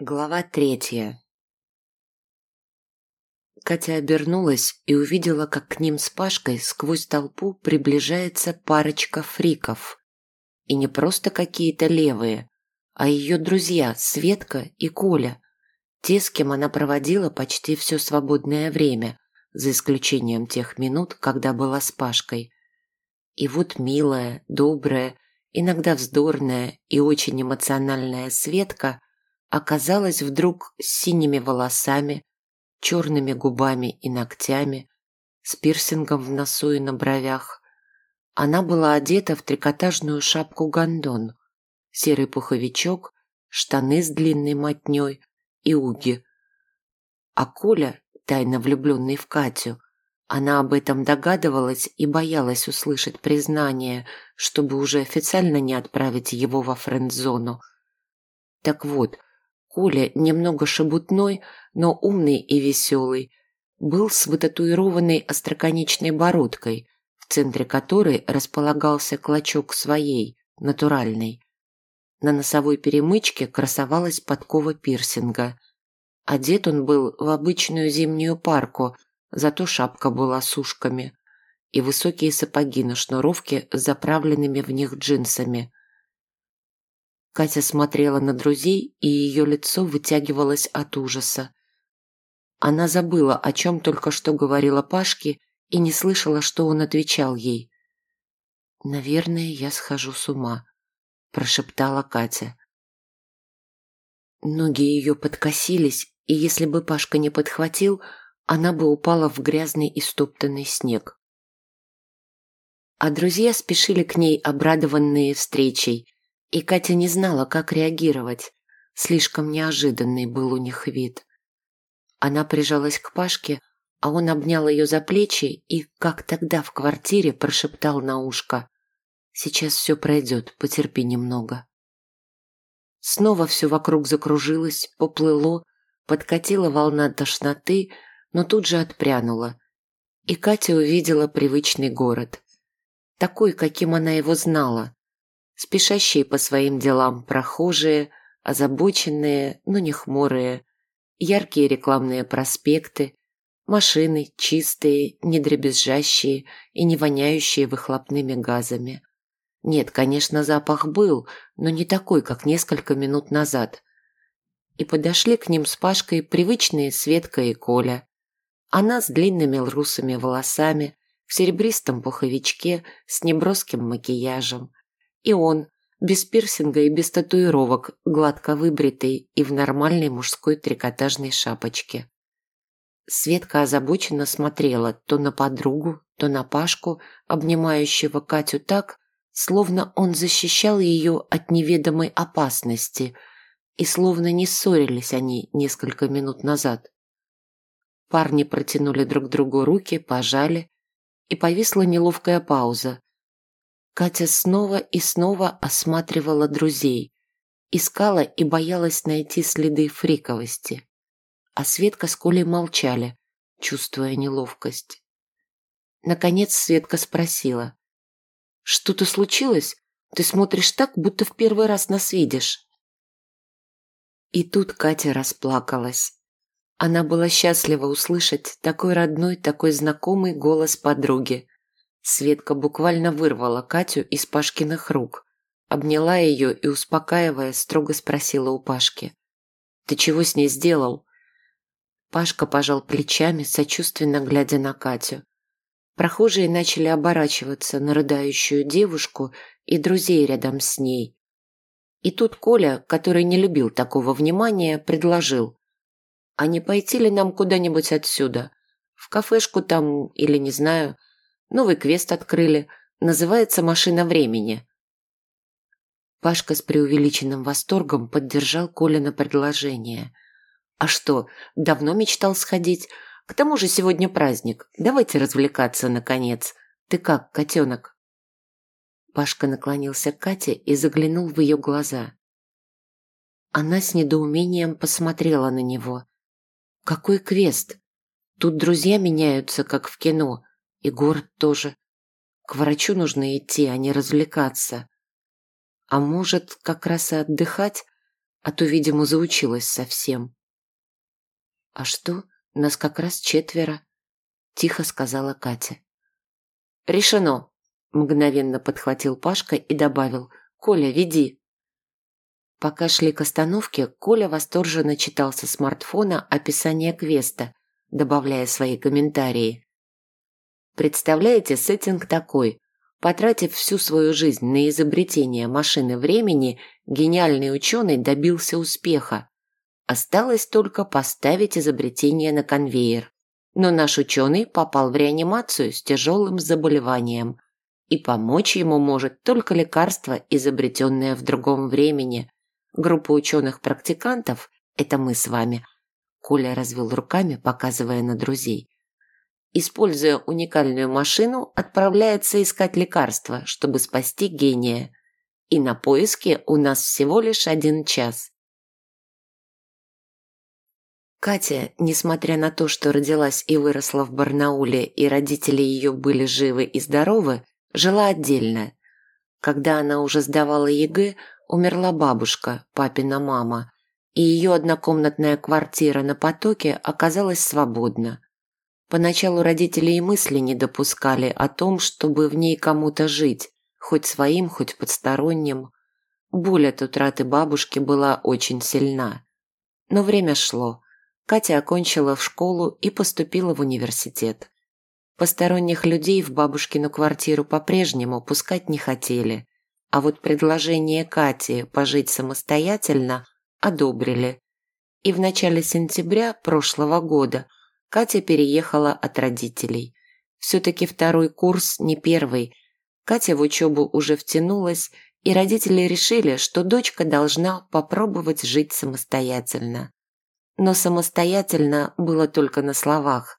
Глава третья Катя обернулась и увидела, как к ним с Пашкой сквозь толпу приближается парочка фриков. И не просто какие-то левые, а ее друзья Светка и Коля, те, с кем она проводила почти все свободное время, за исключением тех минут, когда была с Пашкой. И вот милая, добрая, иногда вздорная и очень эмоциональная Светка оказалась вдруг с синими волосами, черными губами и ногтями, с пирсингом в носу и на бровях. Она была одета в трикотажную шапку-гондон, серый пуховичок, штаны с длинной мотней и уги. А Коля, тайно влюбленный в Катю, она об этом догадывалась и боялась услышать признание, чтобы уже официально не отправить его во френд-зону. Так вот, Коля, немного шебутной, но умный и веселый, был с вытатуированной остроконечной бородкой, в центре которой располагался клочок своей, натуральной. На носовой перемычке красовалась подкова пирсинга. Одет он был в обычную зимнюю парку, зато шапка была с ушками и высокие сапоги на шнуровке с заправленными в них джинсами – Катя смотрела на друзей, и ее лицо вытягивалось от ужаса. Она забыла, о чем только что говорила Пашке, и не слышала, что он отвечал ей. «Наверное, я схожу с ума», – прошептала Катя. Ноги ее подкосились, и если бы Пашка не подхватил, она бы упала в грязный и стоптанный снег. А друзья спешили к ней, обрадованные встречей, и Катя не знала, как реагировать. Слишком неожиданный был у них вид. Она прижалась к Пашке, а он обнял ее за плечи и, как тогда в квартире, прошептал на ушко. «Сейчас все пройдет, потерпи немного». Снова все вокруг закружилось, поплыло, подкатила волна тошноты, но тут же отпрянула. И Катя увидела привычный город. Такой, каким она его знала, спешащие по своим делам прохожие, озабоченные, но не хмурые, яркие рекламные проспекты, машины чистые, не дребезжащие и не воняющие выхлопными газами. Нет, конечно, запах был, но не такой, как несколько минут назад. И подошли к ним с Пашкой привычные Светка и Коля. Она с длинными русыми волосами, в серебристом пуховичке, с неброским макияжем, и он, без пирсинга и без татуировок, гладко выбритый и в нормальной мужской трикотажной шапочке. Светка озабоченно смотрела то на подругу, то на Пашку, обнимающего Катю так, словно он защищал ее от неведомой опасности, и словно не ссорились они несколько минут назад. Парни протянули друг другу руки, пожали, и повисла неловкая пауза, Катя снова и снова осматривала друзей, искала и боялась найти следы фриковости. А Светка с Колей молчали, чувствуя неловкость. Наконец Светка спросила. «Что-то случилось? Ты смотришь так, будто в первый раз нас видишь». И тут Катя расплакалась. Она была счастлива услышать такой родной, такой знакомый голос подруги. Светка буквально вырвала Катю из Пашкиных рук, обняла ее и, успокаивая, строго спросила у Пашки. «Ты чего с ней сделал?» Пашка пожал плечами, сочувственно глядя на Катю. Прохожие начали оборачиваться на рыдающую девушку и друзей рядом с ней. И тут Коля, который не любил такого внимания, предложил. «А не пойти ли нам куда-нибудь отсюда? В кафешку там или, не знаю, Новый квест открыли. Называется «Машина времени». Пашка с преувеличенным восторгом поддержал Колина предложение. «А что, давно мечтал сходить? К тому же сегодня праздник. Давайте развлекаться, наконец. Ты как, котенок?» Пашка наклонился к Кате и заглянул в ее глаза. Она с недоумением посмотрела на него. «Какой квест? Тут друзья меняются, как в кино. И город тоже. К врачу нужно идти, а не развлекаться. А может, как раз и отдыхать? а то, видимо, заучилась совсем. «А что, нас как раз четверо», – тихо сказала Катя. «Решено», – мгновенно подхватил Пашка и добавил. «Коля, веди». Пока шли к остановке, Коля восторженно читал со смартфона описание квеста, добавляя свои комментарии. Представляете, сеттинг такой. Потратив всю свою жизнь на изобретение машины времени, гениальный ученый добился успеха. Осталось только поставить изобретение на конвейер. Но наш ученый попал в реанимацию с тяжелым заболеванием. И помочь ему может только лекарство, изобретенное в другом времени. Группа ученых-практикантов – это мы с вами. Коля развел руками, показывая на друзей используя уникальную машину, отправляется искать лекарства, чтобы спасти гения. И на поиски у нас всего лишь один час. Катя, несмотря на то, что родилась и выросла в Барнауле, и родители ее были живы и здоровы, жила отдельно. Когда она уже сдавала ЕГЭ, умерла бабушка, папина мама, и ее однокомнатная квартира на потоке оказалась свободна. Поначалу родители и мысли не допускали о том, чтобы в ней кому-то жить, хоть своим, хоть подсторонним. Боль от утраты бабушки была очень сильна. Но время шло. Катя окончила в школу и поступила в университет. Посторонних людей в бабушкину квартиру по-прежнему пускать не хотели, а вот предложение Кати пожить самостоятельно одобрили. И в начале сентября прошлого года Катя переехала от родителей. Все-таки второй курс не первый. Катя в учебу уже втянулась, и родители решили, что дочка должна попробовать жить самостоятельно. Но самостоятельно было только на словах.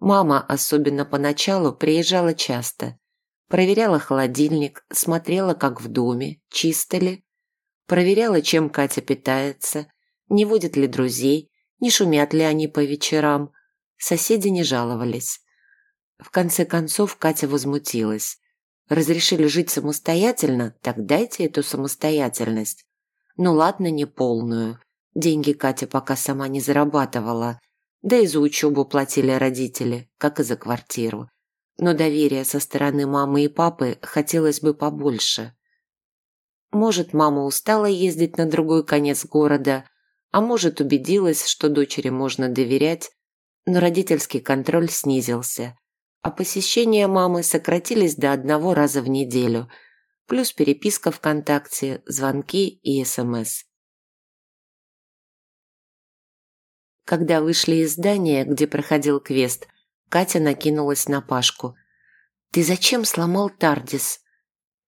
Мама, особенно поначалу, приезжала часто. Проверяла холодильник, смотрела, как в доме, чисто ли. Проверяла, чем Катя питается, не водит ли друзей, не шумят ли они по вечерам – Соседи не жаловались. В конце концов Катя возмутилась. Разрешили жить самостоятельно, так дайте эту самостоятельность. Ну ладно, не полную. Деньги Катя пока сама не зарабатывала. Да и за учебу платили родители, как и за квартиру. Но доверия со стороны мамы и папы хотелось бы побольше. Может, мама устала ездить на другой конец города, а может, убедилась, что дочери можно доверять, но родительский контроль снизился, а посещения мамы сократились до одного раза в неделю, плюс переписка ВКонтакте, звонки и СМС. Когда вышли из здания, где проходил квест, Катя накинулась на Пашку. «Ты зачем сломал Тардис?»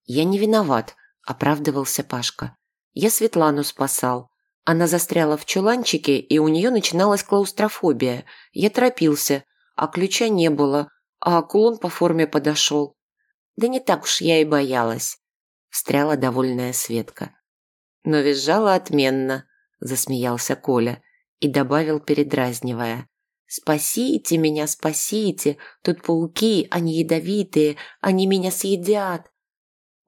«Я не виноват», – оправдывался Пашка. «Я Светлану спасал. Она застряла в чуланчике, и у нее начиналась клаустрофобия. Я торопился, а ключа не было, а кулон по форме подошел. Да не так уж я и боялась, встряла довольная Светка. Но визжала отменно, засмеялся Коля и добавил, передразнивая. «Спасите меня, спасите! Тут пауки, они ядовитые, они меня съедят!»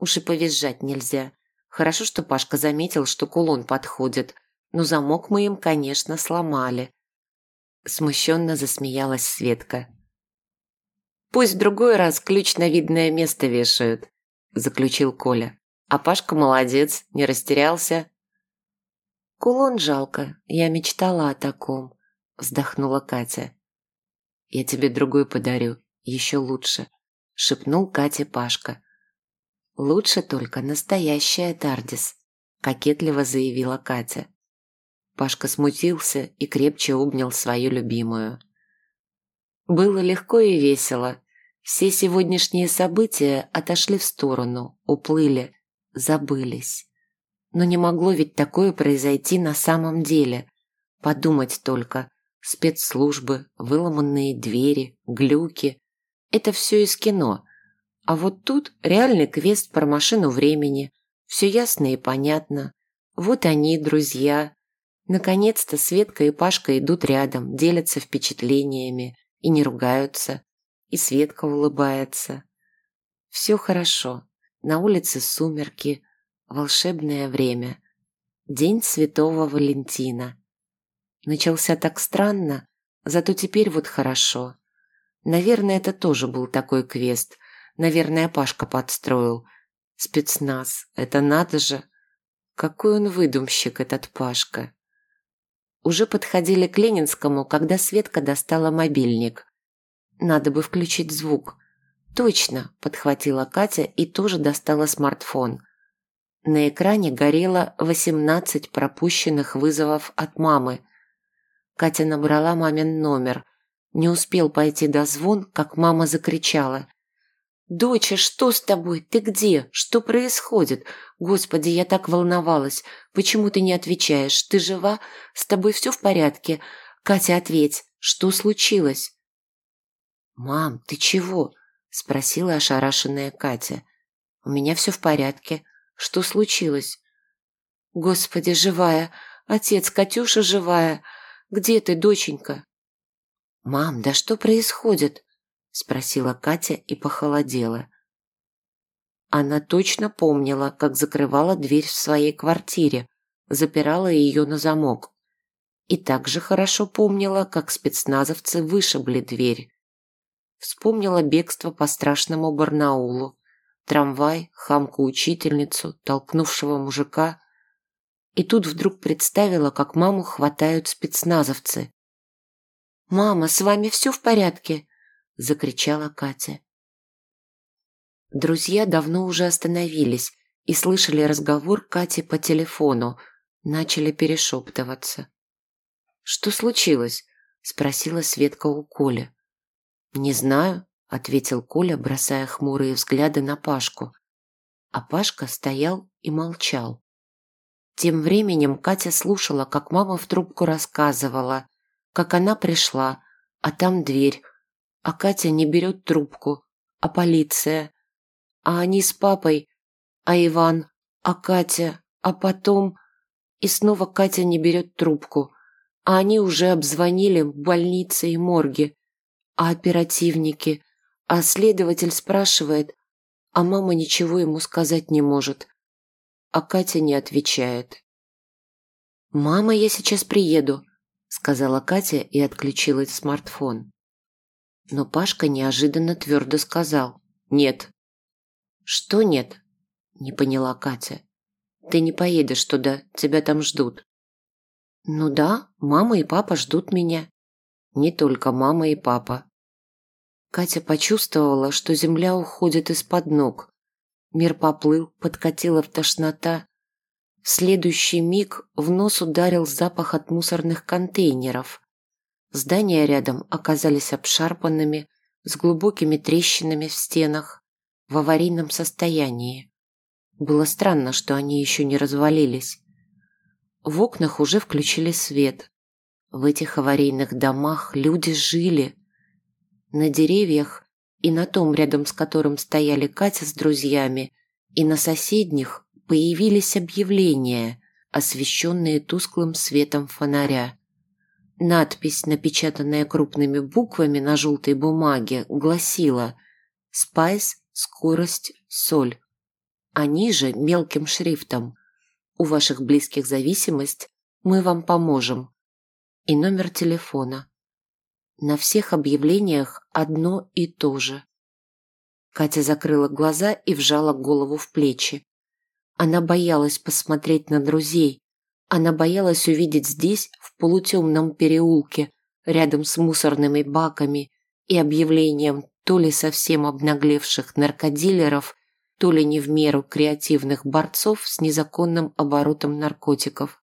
Уж и повизжать нельзя. Хорошо, что Пашка заметил, что кулон подходит – но замок мы им, конечно, сломали. Смущенно засмеялась Светка. «Пусть в другой раз ключ на видное место вешают», – заключил Коля. «А Пашка молодец, не растерялся». «Кулон жалко, я мечтала о таком», – вздохнула Катя. «Я тебе другой подарю, еще лучше», – шепнул Кате Пашка. «Лучше только настоящая Тардис», – кокетливо заявила Катя. Пашка смутился и крепче обнял свою любимую. Было легко и весело. Все сегодняшние события отошли в сторону, уплыли, забылись. Но не могло ведь такое произойти на самом деле. Подумать только. Спецслужбы, выломанные двери, глюки. Это все из кино. А вот тут реальный квест про машину времени. Все ясно и понятно. Вот они, друзья, Наконец-то Светка и Пашка идут рядом, делятся впечатлениями и не ругаются. И Светка улыбается. Все хорошо. На улице сумерки, волшебное время. День Святого Валентина. Начался так странно, зато теперь вот хорошо. Наверное, это тоже был такой квест. Наверное, Пашка подстроил. Спецназ. Это надо же. Какой он выдумщик, этот Пашка. Уже подходили к Ленинскому, когда Светка достала мобильник. Надо бы включить звук. Точно, подхватила Катя и тоже достала смартфон. На экране горело 18 пропущенных вызовов от мамы. Катя набрала мамин номер. Не успел пойти до звон, как мама закричала. «Доча, что с тобой? Ты где? Что происходит? Господи, я так волновалась. Почему ты не отвечаешь? Ты жива? С тобой все в порядке? Катя, ответь, что случилось?» «Мам, ты чего?» – спросила ошарашенная Катя. «У меня все в порядке. Что случилось?» «Господи, живая! Отец, Катюша живая! Где ты, доченька?» «Мам, да что происходит?» – спросила Катя и похолодела. Она точно помнила, как закрывала дверь в своей квартире, запирала ее на замок. И также хорошо помнила, как спецназовцы вышибли дверь. Вспомнила бегство по страшному Барнаулу, трамвай, хамку-учительницу, толкнувшего мужика. И тут вдруг представила, как маму хватают спецназовцы. «Мама, с вами все в порядке?» – закричала Катя. Друзья давно уже остановились и слышали разговор Кати по телефону, начали перешептываться. «Что случилось?» – спросила Светка у Коли. «Не знаю», – ответил Коля, бросая хмурые взгляды на Пашку. А Пашка стоял и молчал. Тем временем Катя слушала, как мама в трубку рассказывала, как она пришла, а там дверь, а Катя не берет трубку, а полиция, а они с папой, а Иван, а Катя, а потом... И снова Катя не берет трубку, а они уже обзвонили больницы и морги, а оперативники, а следователь спрашивает, а мама ничего ему сказать не может. А Катя не отвечает. «Мама, я сейчас приеду», — сказала Катя и отключила смартфон. Но Пашка неожиданно твердо сказал «Нет». «Что нет?» – не поняла Катя. «Ты не поедешь туда, тебя там ждут». «Ну да, мама и папа ждут меня». «Не только мама и папа», Катя почувствовала, что земля уходит из-под ног. Мир поплыл, подкатила в тошнота. В следующий миг в нос ударил запах от мусорных контейнеров. Здания рядом оказались обшарпанными, с глубокими трещинами в стенах, в аварийном состоянии. Было странно, что они еще не развалились. В окнах уже включили свет. В этих аварийных домах люди жили – на деревьях и на том, рядом с которым стояли Катя с друзьями, и на соседних появились объявления, освещенные тусклым светом фонаря. Надпись, напечатанная крупными буквами на желтой бумаге, гласила «Спайс, скорость, соль». А ниже мелким шрифтом «У ваших близких зависимость, мы вам поможем». И номер телефона на всех объявлениях одно и то же. Катя закрыла глаза и вжала голову в плечи. Она боялась посмотреть на друзей. Она боялась увидеть здесь, в полутемном переулке, рядом с мусорными баками и объявлением то ли совсем обнаглевших наркодилеров, то ли не в меру креативных борцов с незаконным оборотом наркотиков.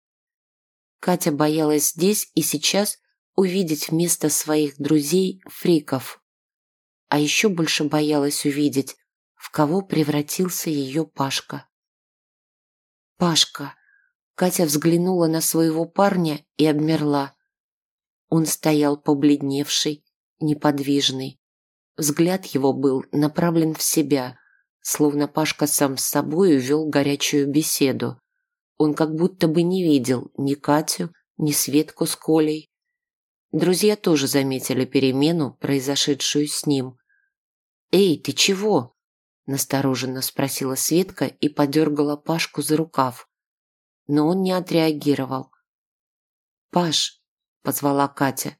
Катя боялась здесь и сейчас увидеть вместо своих друзей фриков. А еще больше боялась увидеть, в кого превратился ее Пашка. Пашка. Катя взглянула на своего парня и обмерла. Он стоял побледневший, неподвижный. Взгляд его был направлен в себя, словно Пашка сам с собой вел горячую беседу. Он как будто бы не видел ни Катю, ни Светку с Колей, Друзья тоже заметили перемену, произошедшую с ним. «Эй, ты чего?» – настороженно спросила Светка и подергала Пашку за рукав. Но он не отреагировал. «Паш!» – позвала Катя.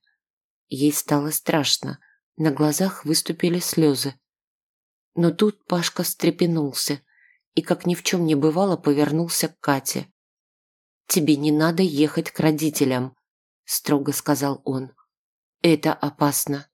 Ей стало страшно, на глазах выступили слезы. Но тут Пашка встрепенулся и, как ни в чем не бывало, повернулся к Кате. «Тебе не надо ехать к родителям», – строго сказал он. «Это опасно».